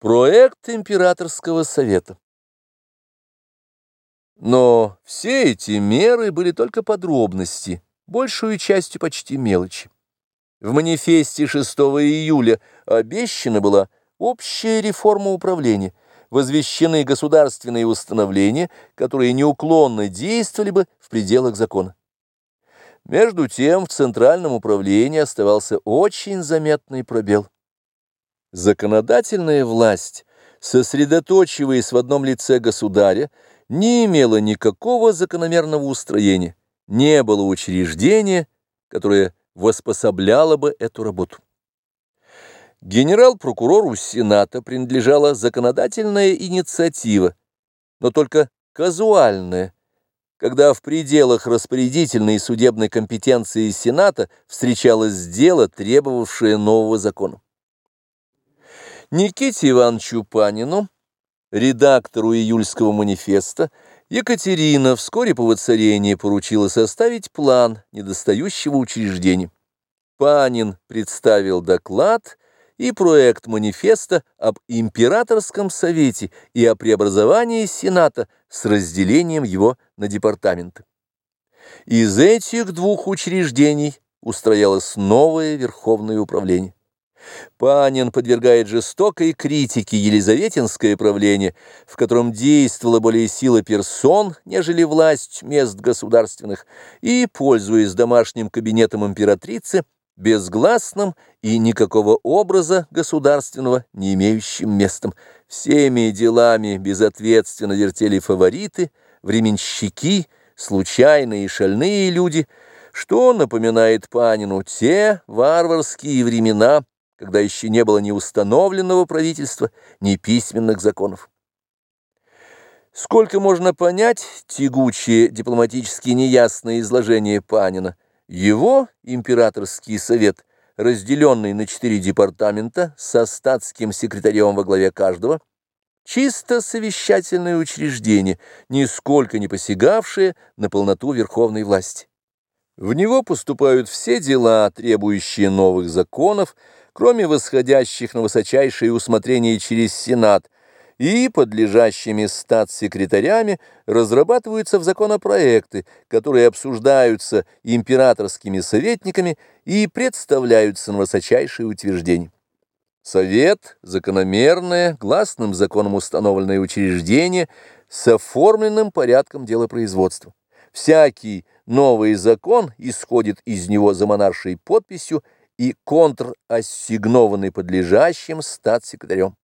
Проект императорского совета. Но все эти меры были только подробности, большую частью почти мелочи. В манифесте 6 июля обещана была общая реформа управления, возвещены государственные установления, которые неуклонно действовали бы в пределах закона. Между тем в Центральном управлении оставался очень заметный пробел. Законодательная власть, сосредоточиваясь в одном лице государя, не имела никакого закономерного устроения, не было учреждения, которое воспособляло бы эту работу. Генерал-прокурору Сената принадлежала законодательная инициатива, но только казуальная, когда в пределах распорядительной и судебной компетенции Сената встречалось дело, требовавшее нового закона. Никите Ивановичу Панину, редактору июльского манифеста, Екатерина вскоре по воцарении поручила составить план недостающего учреждения. Панин представил доклад и проект манифеста об императорском совете и о преобразовании Сената с разделением его на департаменты. Из этих двух учреждений устроялось новое Верховное управление. Панин подвергает жестокой критике Елизаветинское правление, в котором действовала более сила персон, нежели власть мест государственных, и, пользуясь домашним кабинетом императрицы, безгласным и никакого образа государственного не имеющим местом. Всеми делами безответственно вертели фавориты, временщики, случайные и шальные люди, что напоминает Панину те варварские времена, когда еще не было ни установленного правительства, ни письменных законов. Сколько можно понять тягучее дипломатически неясное изложение Панина, его императорский совет, разделенный на четыре департамента со статским секретарем во главе каждого, чисто совещательное учреждение, нисколько не посягавшее на полноту верховной власти. В него поступают все дела, требующие новых законов, кроме восходящих на высочайшее усмотрение через Сенат, и подлежащими статс-секретарями разрабатываются в законопроекты, которые обсуждаются императорскими советниками и представляются на высочайшее утверждение. Совет – закономерное, гласным законом установленное учреждение с оформленным порядком делопроизводства. Всякий новый закон исходит из него за монаршей подписью и контрассигнованный подлежащим статс-секретарем.